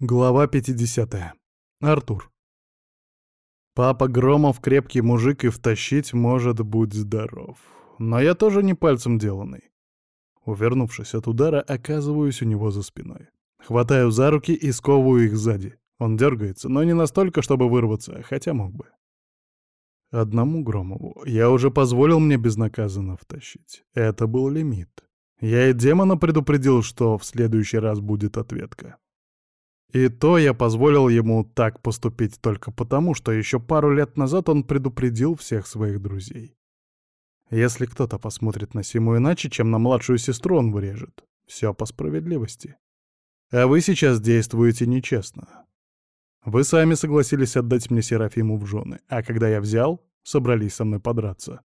Глава 50. Артур. Папа Громов крепкий мужик и втащить может быть здоров. Но я тоже не пальцем деланный. Увернувшись от удара, оказываюсь у него за спиной. Хватаю за руки и сковываю их сзади. Он дергается, но не настолько, чтобы вырваться, хотя мог бы. Одному Громову я уже позволил мне безнаказанно втащить. Это был лимит. Я и демона предупредил, что в следующий раз будет ответка. И то я позволил ему так поступить только потому, что еще пару лет назад он предупредил всех своих друзей. Если кто-то посмотрит на Симу иначе, чем на младшую сестру, он вырежет. Все по справедливости. А вы сейчас действуете нечестно. Вы сами согласились отдать мне Серафиму в жены, а когда я взял, собрались со мной подраться.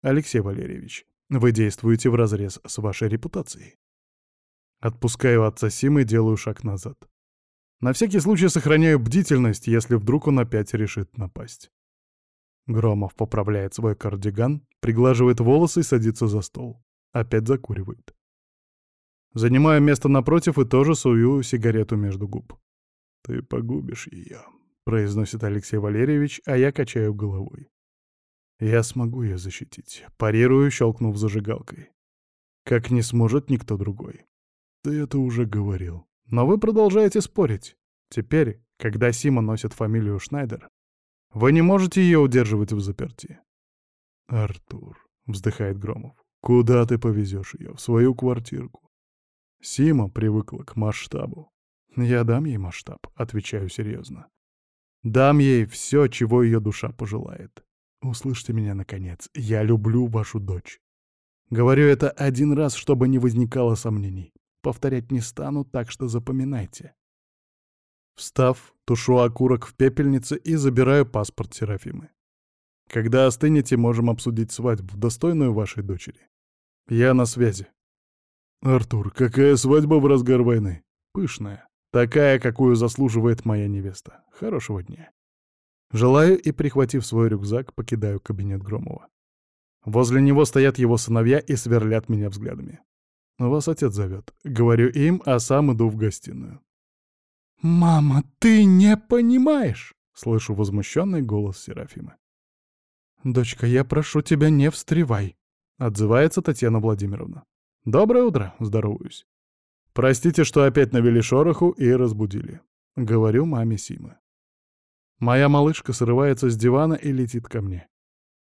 Алексей Валерьевич, вы действуете вразрез с вашей репутацией. Отпускаю отца Симы и делаю шаг назад. На всякий случай сохраняю бдительность, если вдруг он опять решит напасть. Громов поправляет свой кардиган, приглаживает волосы и садится за стол. Опять закуривает. Занимаю место напротив и тоже сую сигарету между губ. «Ты погубишь ее», — произносит Алексей Валерьевич, а я качаю головой. «Я смогу ее защитить», — парирую, щелкнув зажигалкой. «Как не сможет никто другой». «Ты это уже говорил», но вы продолжаете спорить. Теперь, когда Сима носит фамилию Шнайдер, вы не можете ее удерживать в заперти. «Артур», — вздыхает Громов, — «куда ты повезешь ее? В свою квартирку?» Сима привыкла к масштабу. «Я дам ей масштаб», — отвечаю серьезно. «Дам ей все, чего ее душа пожелает. Услышьте меня, наконец. Я люблю вашу дочь. Говорю это один раз, чтобы не возникало сомнений. Повторять не стану, так что запоминайте. Встав, тушу окурок в пепельнице и забираю паспорт Серафимы. Когда остынете, можем обсудить свадьбу, достойную вашей дочери. Я на связи. Артур, какая свадьба в разгар войны? Пышная. Такая, какую заслуживает моя невеста. Хорошего дня. Желаю и, прихватив свой рюкзак, покидаю кабинет Громова. Возле него стоят его сыновья и сверлят меня взглядами. «Вас отец зовет», — говорю им, а сам иду в гостиную. «Мама, ты не понимаешь!» — слышу возмущенный голос Серафимы. «Дочка, я прошу тебя, не встревай», — отзывается Татьяна Владимировна. «Доброе утро», — здороваюсь. «Простите, что опять навели шороху и разбудили», — говорю маме Симы. Моя малышка срывается с дивана и летит ко мне.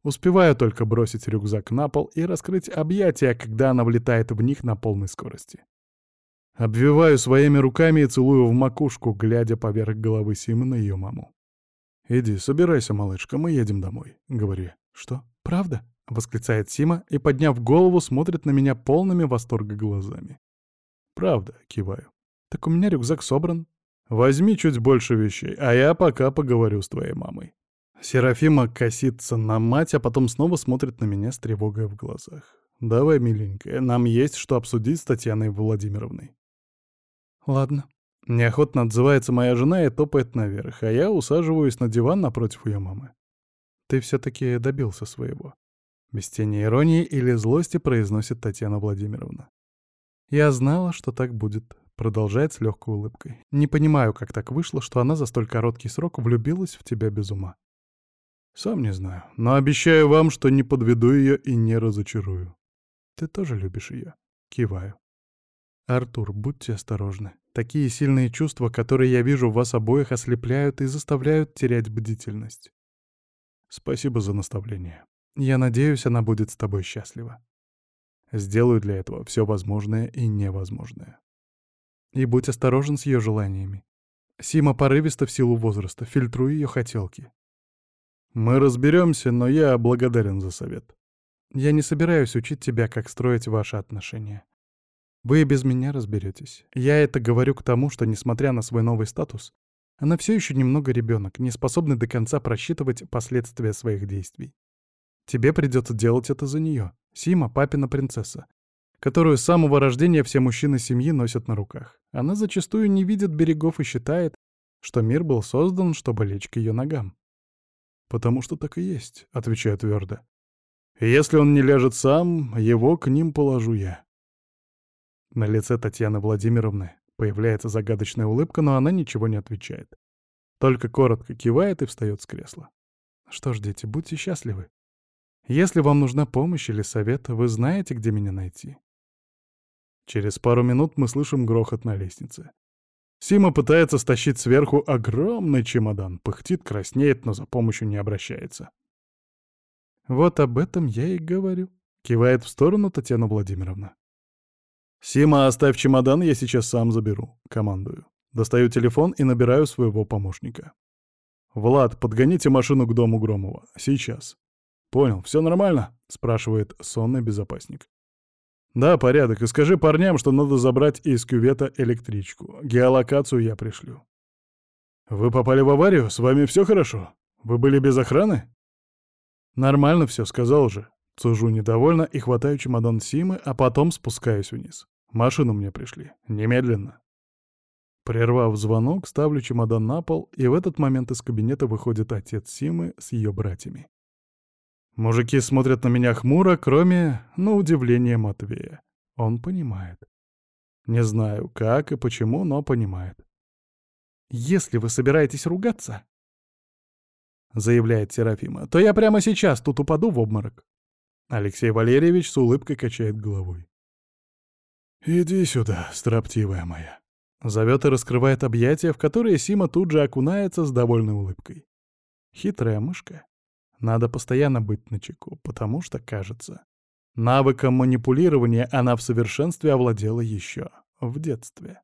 Успеваю только бросить рюкзак на пол и раскрыть объятия, когда она влетает в них на полной скорости. Обвиваю своими руками и целую в макушку, глядя поверх головы Симы на ее маму. «Иди, собирайся, малышка, мы едем домой», — говорю «Что, правда?» — восклицает Сима и, подняв голову, смотрит на меня полными восторга глазами. «Правда», — киваю. «Так у меня рюкзак собран. Возьми чуть больше вещей, а я пока поговорю с твоей мамой». Серафима косится на мать, а потом снова смотрит на меня с тревогой в глазах. «Давай, миленькая, нам есть что обсудить с Татьяной Владимировной». «Ладно». Неохотно отзывается моя жена и топает наверх, а я усаживаюсь на диван напротив ее мамы. «Ты все-таки добился своего». Без тени иронии или злости произносит Татьяна Владимировна. «Я знала, что так будет», — продолжает с легкой улыбкой. «Не понимаю, как так вышло, что она за столь короткий срок влюбилась в тебя без ума. Сам не знаю, но обещаю вам, что не подведу ее и не разочарую. Ты тоже любишь ее? Киваю. Артур, будьте осторожны. Такие сильные чувства, которые я вижу в вас обоих, ослепляют и заставляют терять бдительность. Спасибо за наставление. Я надеюсь, она будет с тобой счастлива. Сделаю для этого все возможное и невозможное. И будь осторожен с ее желаниями. Сима порывиста в силу возраста, фильтруй ее хотелки. Мы разберемся, но я благодарен за совет. Я не собираюсь учить тебя, как строить ваши отношения. Вы и без меня разберетесь. Я это говорю к тому, что, несмотря на свой новый статус, она все еще немного ребенок, не способный до конца просчитывать последствия своих действий. Тебе придется делать это за нее. Сима — папина принцесса, которую с самого рождения все мужчины семьи носят на руках. Она зачастую не видит берегов и считает, что мир был создан, чтобы лечь к ее ногам. «Потому что так и есть», — отвечаю твердо. «Если он не ляжет сам, его к ним положу я». На лице Татьяны Владимировны Появляется загадочная улыбка, но она ничего не отвечает. Только коротко кивает и встает с кресла. Что ж, дети, будьте счастливы. Если вам нужна помощь или совет, вы знаете, где меня найти. Через пару минут мы слышим грохот на лестнице. Сима пытается стащить сверху огромный чемодан, пыхтит, краснеет, но за помощью не обращается. «Вот об этом я и говорю», — кивает в сторону Татьяна Владимировна. «Сима, оставь чемодан, я сейчас сам заберу», — командую. Достаю телефон и набираю своего помощника. «Влад, подгоните машину к дому Громова. Сейчас». «Понял, все нормально?» — спрашивает сонный безопасник. «Да, порядок. И скажи парням, что надо забрать из кювета электричку. Геолокацию я пришлю». «Вы попали в аварию? С вами все хорошо? Вы были без охраны?» «Нормально все, сказал же». Цужу недовольно и хватаю чемодан Симы, а потом спускаюсь вниз. Машину мне пришли. Немедленно. Прервав звонок, ставлю чемодан на пол, и в этот момент из кабинета выходит отец Симы с ее братьями. Мужики смотрят на меня хмуро, кроме, на удивление Матвея. Он понимает. Не знаю, как и почему, но понимает. «Если вы собираетесь ругаться, — заявляет Серафима, — то я прямо сейчас тут упаду в обморок». Алексей Валерьевич с улыбкой качает головой. «Иди сюда, строптивая моя». Зовет и раскрывает объятия, в которые Сима тут же окунается с довольной улыбкой. Хитрая мышка. Надо постоянно быть начеку, потому что, кажется, навыком манипулирования она в совершенстве овладела еще в детстве.